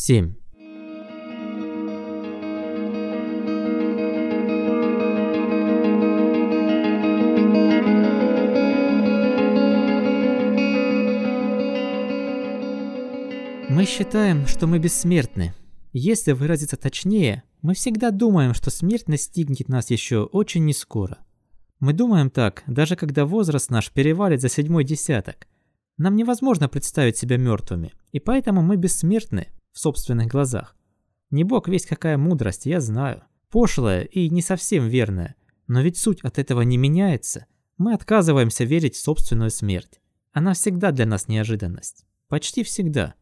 7. Мы считаем, что мы бессмертны. Если выразиться точнее, мы всегда думаем, что смерть настигнет нас еще очень нескоро. Мы думаем так, даже когда возраст наш перевалит за седьмой десяток. Нам невозможно представить себя мертвыми, и поэтому мы бессмертны в собственных глазах. Не бог весь какая мудрость, я знаю. Пошлая и не совсем верная. Но ведь суть от этого не меняется. Мы отказываемся верить в собственную смерть. Она всегда для нас неожиданность. Почти всегда.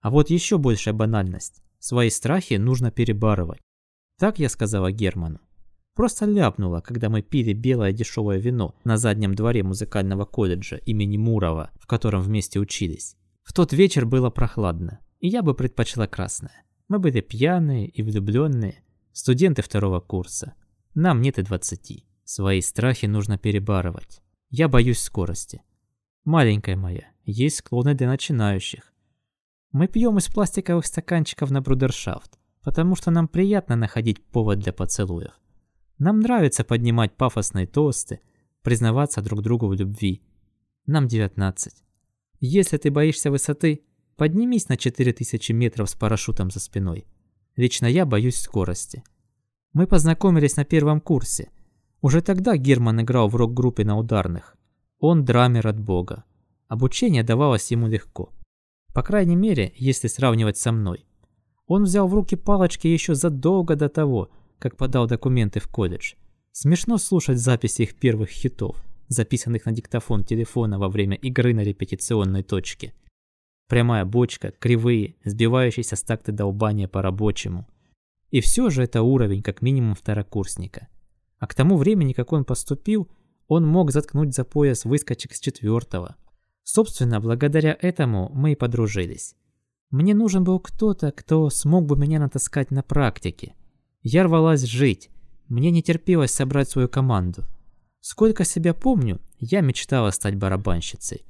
А вот еще большая банальность. Свои страхи нужно перебарывать. Так я сказала Герману. Просто ляпнула, когда мы пили белое дешевое вино на заднем дворе музыкального колледжа имени Мурова, в котором вместе учились. В тот вечер было прохладно, и я бы предпочла красное. Мы были пьяные и влюбленные, студенты второго курса. Нам нет и двадцати. Свои страхи нужно перебарывать. Я боюсь скорости. Маленькая моя, есть склоны для начинающих. Мы пьем из пластиковых стаканчиков на брудершафт, потому что нам приятно находить повод для поцелуев. Нам нравится поднимать пафосные тосты, признаваться друг другу в любви. Нам 19. Если ты боишься высоты, поднимись на 4000 метров с парашютом за спиной. Лично я боюсь скорости. Мы познакомились на первом курсе. Уже тогда Герман играл в рок-группе на ударных. Он драмер от бога. Обучение давалось ему легко. По крайней мере, если сравнивать со мной. Он взял в руки палочки еще задолго до того, как подал документы в колледж. Смешно слушать записи их первых хитов, записанных на диктофон телефона во время игры на репетиционной точке. Прямая бочка, кривые, сбивающиеся с такты долбания по-рабочему. И все же это уровень как минимум второкурсника. А к тому времени, как он поступил, он мог заткнуть за пояс выскочек с четвертого, Собственно, благодаря этому мы и подружились. Мне нужен был кто-то, кто смог бы меня натаскать на практике. Я рвалась жить, мне не терпелось собрать свою команду. Сколько себя помню, я мечтала стать барабанщицей.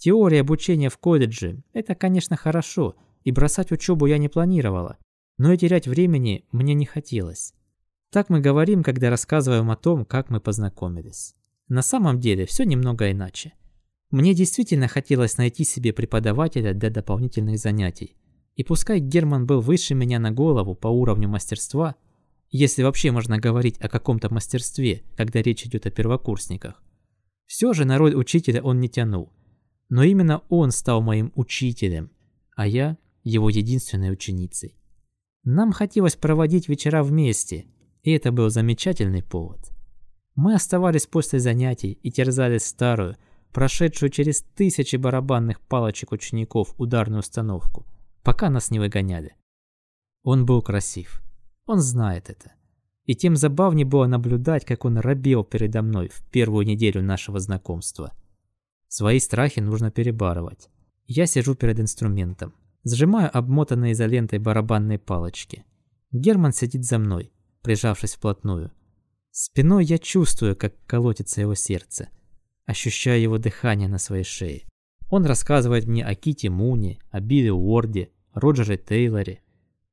Теория обучения в колледже – это, конечно, хорошо, и бросать учебу я не планировала, но и терять времени мне не хотелось. Так мы говорим, когда рассказываем о том, как мы познакомились. На самом деле все немного иначе. Мне действительно хотелось найти себе преподавателя для дополнительных занятий. И пускай Герман был выше меня на голову по уровню мастерства, если вообще можно говорить о каком-то мастерстве, когда речь идет о первокурсниках, все же на роль учителя он не тянул. Но именно он стал моим учителем, а я его единственной ученицей. Нам хотелось проводить вечера вместе, и это был замечательный повод. Мы оставались после занятий и терзали старую, прошедшую через тысячи барабанных палочек учеников ударную установку, пока нас не выгоняли. Он был красив. Он знает это. И тем забавнее было наблюдать, как он робел передо мной в первую неделю нашего знакомства. Свои страхи нужно перебарывать. Я сижу перед инструментом, сжимаю обмотанные изолентой барабанные палочки. Герман сидит за мной, прижавшись вплотную. Спиной я чувствую, как колотится его сердце – ощущая его дыхание на своей шее. Он рассказывает мне о Ките Муне, о Билли Уорде, Роджере Тейлоре.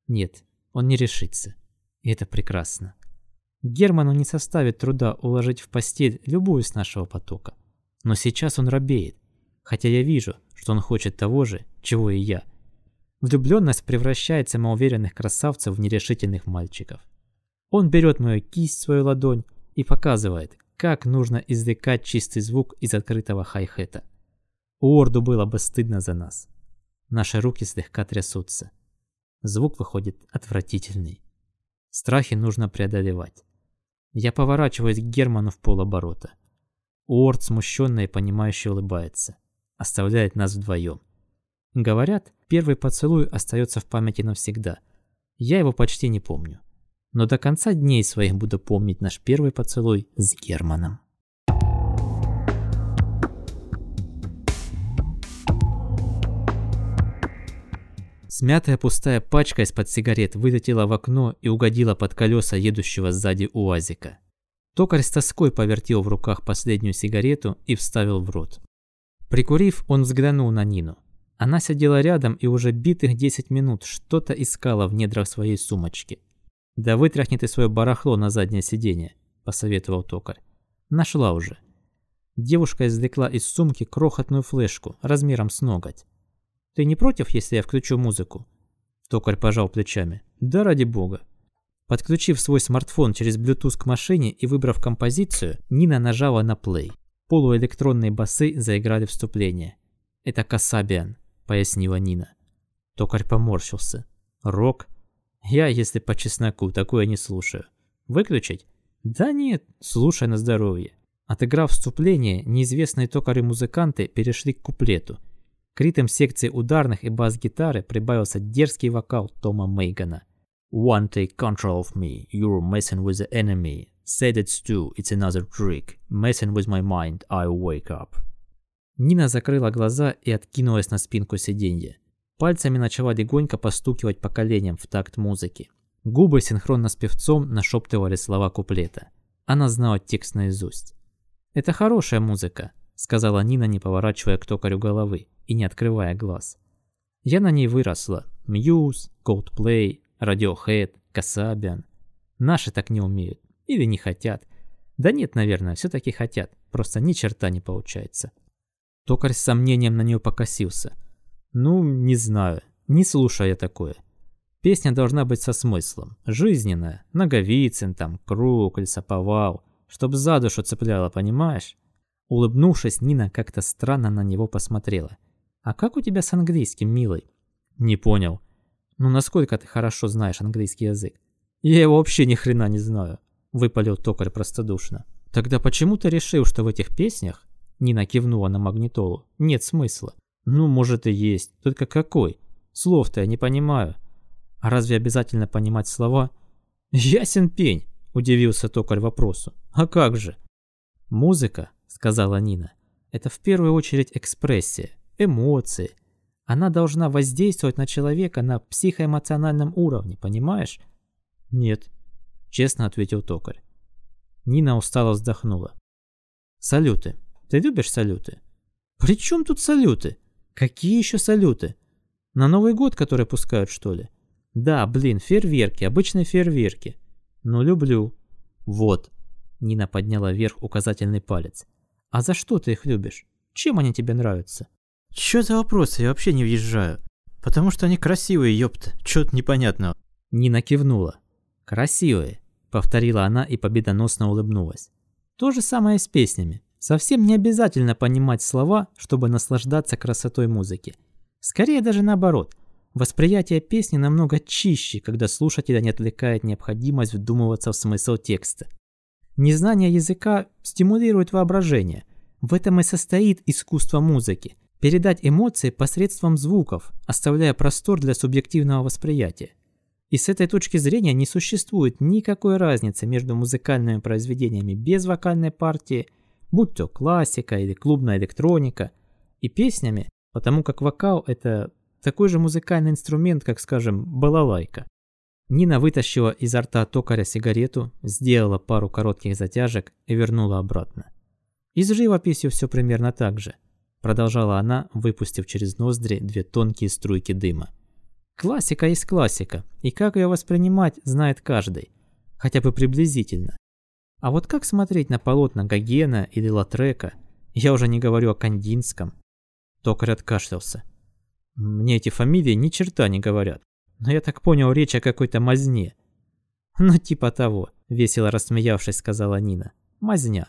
Нет, он не решится. И это прекрасно. Герману не составит труда уложить в постель любую из нашего потока. Но сейчас он робеет, хотя я вижу, что он хочет того же, чего и я. Влюбленность превращает самоуверенных красавцев в нерешительных мальчиков. Он берет мою кисть свою ладонь и показывает, как нужно извлекать чистый звук из открытого хай-хета. Уорду было бы стыдно за нас. Наши руки слегка трясутся. Звук выходит отвратительный. Страхи нужно преодолевать. Я поворачиваюсь к Герману в полоборота. Уорд смущенно и понимающе улыбается. Оставляет нас вдвоем. Говорят, первый поцелуй остается в памяти навсегда. Я его почти не помню но до конца дней своих буду помнить наш первый поцелуй с Германом. Смятая пустая пачка из-под сигарет вылетела в окно и угодила под колеса едущего сзади УАЗика. Токарь с тоской повертел в руках последнюю сигарету и вставил в рот. Прикурив, он взглянул на Нину. Она сидела рядом и уже битых 10 минут что-то искала в недрах своей сумочки. «Да вытряхни ты свое барахло на заднее сиденье», – посоветовал токарь. «Нашла уже». Девушка извлекла из сумки крохотную флешку размером с ноготь. «Ты не против, если я включу музыку?» Токарь пожал плечами. «Да ради бога». Подключив свой смартфон через Bluetooth к машине и выбрав композицию, Нина нажала на play. Полуэлектронные басы заиграли вступление. «Это Касабиан», — пояснила Нина. Токарь поморщился. «Рок? Я, если по чесноку, такое не слушаю. Выключить?» «Да нет, слушай на здоровье». Отыграв вступление, неизвестные токари-музыканты перешли к куплету. К ритм секции ударных и бас-гитары прибавился дерзкий вокал Тома Мейгана. One take control of me, you're messing with the enemy. Said it's too, it's another trick. Messing with my mind, I wake up. Нина закрыла глаза и откинулась на спинку сиденья. Пальцами начала легонько постукивать по коленям в такт музыки. Губы синхронно с певцом нашептывали слова куплета. Она знала текст наизусть. «Это хорошая музыка», — сказала Нина, не поворачивая к токарю головы и не открывая глаз. «Я на ней выросла. Мьюз, Coldplay, Radiohead, Касабиан. Наши так не умеют. Или не хотят. Да нет, наверное, все-таки хотят. Просто ни черта не получается. Токарь с сомнением на нее покосился. Ну, не знаю. Не слушая такое. Песня должна быть со смыслом. Жизненная. Наговицын там, круг, лесоповал. Чтоб за душу цепляло, понимаешь? Улыбнувшись, Нина как-то странно на него посмотрела. «А как у тебя с английским, милый?» «Не понял», ну насколько ты хорошо знаешь английский язык? Я его вообще ни хрена не знаю, выпалил токарь простодушно. Тогда почему ты решил, что в этих песнях, Нина кивнула на магнитолу, нет смысла? Ну, может и есть, только какой? Слов-то я не понимаю. А разве обязательно понимать слова? Ясен пень, удивился токарь вопросу. А как же? Музыка, сказала Нина, это в первую очередь экспрессия, эмоции, она должна воздействовать на человека на психоэмоциональном уровне, понимаешь? Нет, честно ответил токарь. Нина устало вздохнула. Салюты. Ты любишь салюты? При чем тут салюты? Какие еще салюты? На Новый год, который пускают, что ли? Да, блин, фейерверки, обычные фейерверки. Ну, люблю. Вот. Нина подняла вверх указательный палец. А за что ты их любишь? Чем они тебе нравятся? Чё за вопросы? Я вообще не въезжаю. Потому что они красивые, ёпта. Чё-то непонятного. Нина кивнула. Красивые, повторила она и победоносно улыбнулась. То же самое с песнями. Совсем не обязательно понимать слова, чтобы наслаждаться красотой музыки. Скорее даже наоборот. Восприятие песни намного чище, когда слушателя не отвлекает необходимость вдумываться в смысл текста. Незнание языка стимулирует воображение. В этом и состоит искусство музыки – передать эмоции посредством звуков, оставляя простор для субъективного восприятия. И с этой точки зрения не существует никакой разницы между музыкальными произведениями без вокальной партии, будь то классика или клубная электроника, и песнями, потому как вокал – это такой же музыкальный инструмент, как, скажем, балалайка. Нина вытащила изо рта токаря сигарету, сделала пару коротких затяжек и вернула обратно. И с живописью все примерно так же – продолжала она, выпустив через ноздри две тонкие струйки дыма. Классика есть классика, и как ее воспринимать, знает каждый, хотя бы приблизительно. А вот как смотреть на полотна Гогена или Латрека, я уже не говорю о Кандинском. Токарь откашлялся. Мне эти фамилии ни черта не говорят, но я так понял, речь о какой-то мазне. Ну типа того, весело рассмеявшись, сказала Нина. Мазня.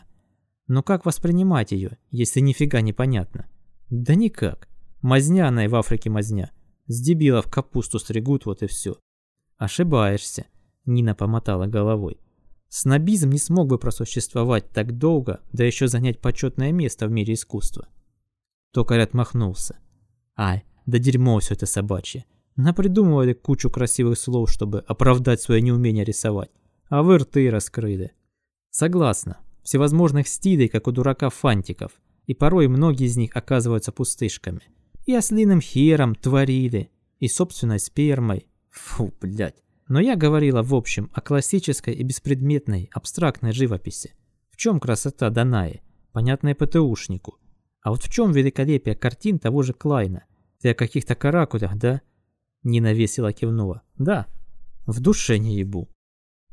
Но как воспринимать ее, если нифига не понятно? Да никак. Мазня она и в Африке мазня. С дебилов капусту стригут, вот и все. Ошибаешься, Нина помотала головой. Снобизм не смог бы просуществовать так долго, да еще занять почетное место в мире искусства. Токарь отмахнулся. Ай, да дерьмо все это собачье. Напридумывали кучу красивых слов, чтобы оправдать свое неумение рисовать. А вы рты раскрыли. Согласна, всевозможных стилей, как у дурака фантиков, и порой многие из них оказываются пустышками. И ослиным хером творили, и собственной спермой. Фу, блядь. Но я говорила в общем о классической и беспредметной, абстрактной живописи. В чем красота Данаи, понятная ПТУшнику. А вот в чем великолепие картин того же Клайна. Ты о каких-то каракулях, да? Нина весело кивнула. Да. В душе не ебу.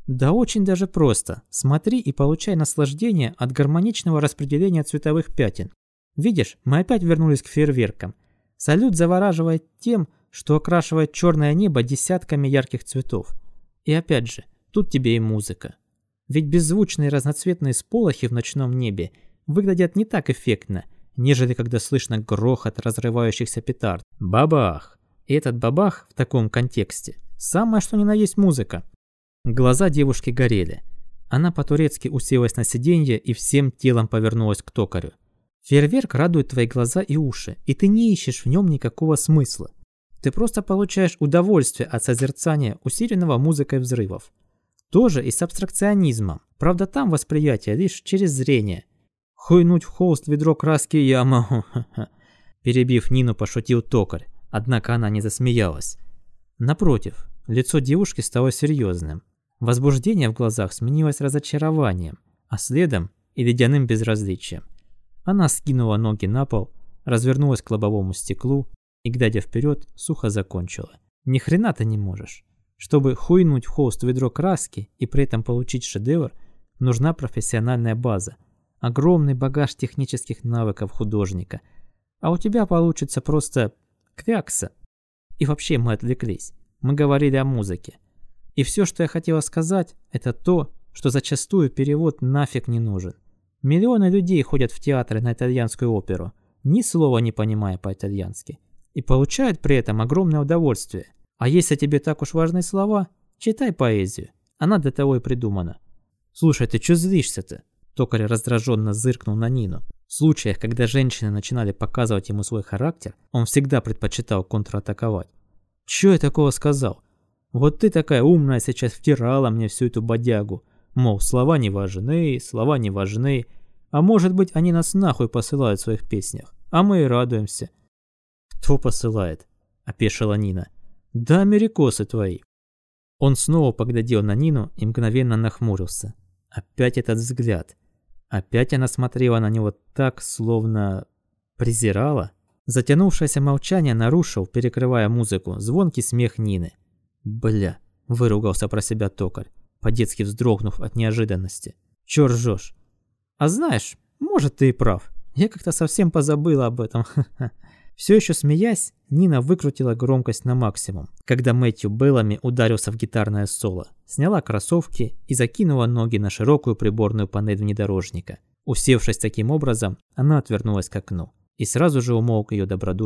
Да очень даже просто. Смотри и получай наслаждение от гармоничного распределения цветовых пятен. Видишь, мы опять вернулись к фейерверкам. Салют завораживает тем, что окрашивает черное небо десятками ярких цветов. И опять же, тут тебе и музыка. Ведь беззвучные разноцветные сполохи в ночном небе выглядят не так эффектно, нежели когда слышно грохот разрывающихся петард. Бабах! И этот бабах в таком контексте – самое что ни на есть музыка. Глаза девушки горели. Она по-турецки уселась на сиденье и всем телом повернулась к токарю. Фейерверк радует твои глаза и уши, и ты не ищешь в нем никакого смысла. Ты просто получаешь удовольствие от созерцания усиленного музыкой взрывов. Тоже и с абстракционизмом. Правда, там восприятие лишь через зрение. Хуйнуть в холст ведро краски я могу. Перебив Нину, пошутил токарь. Однако она не засмеялась. Напротив, лицо девушки стало серьезным. Возбуждение в глазах сменилось разочарованием, а следом и ледяным безразличием. Она скинула ноги на пол, развернулась к лобовому стеклу и, глядя вперед, сухо закончила. Ни хрена ты не можешь. Чтобы хуйнуть в холст ведро краски и при этом получить шедевр, нужна профессиональная база, огромный багаж технических навыков художника. А у тебя получится просто крякса. И вообще мы отвлеклись. Мы говорили о музыке. И все, что я хотела сказать, это то, что зачастую перевод нафиг не нужен. Миллионы людей ходят в театры на итальянскую оперу, ни слова не понимая по-итальянски, и получают при этом огромное удовольствие. А если тебе так уж важны слова, читай поэзию. Она для того и придумана. Слушай, ты что злишься-то? Токарь раздраженно зыркнул на Нину. В случаях, когда женщины начинали показывать ему свой характер, он всегда предпочитал контратаковать. Чё я такого сказал? Вот ты такая умная сейчас втирала мне всю эту бодягу. Мол, слова не важны, слова не важны. А может быть, они нас нахуй посылают в своих песнях. А мы и радуемся. Кто посылает? Опешила Нина. Да америкосы твои. Он снова поглядел на Нину и мгновенно нахмурился. Опять этот взгляд. Опять она смотрела на него так, словно презирала. Затянувшееся молчание нарушил, перекрывая музыку, звонкий смех Нины. «Бля!» – выругался про себя токарь, по-детски вздрогнув от неожиданности. «Чё ржёшь?» «А знаешь, может, ты и прав. Я как-то совсем позабыла об этом. Все еще смеясь, Нина выкрутила громкость на максимум, когда Мэтью Беллами ударился в гитарное соло, сняла кроссовки и закинула ноги на широкую приборную панель внедорожника. Усевшись таким образом, она отвернулась к окну, и сразу же умолк ее добродушный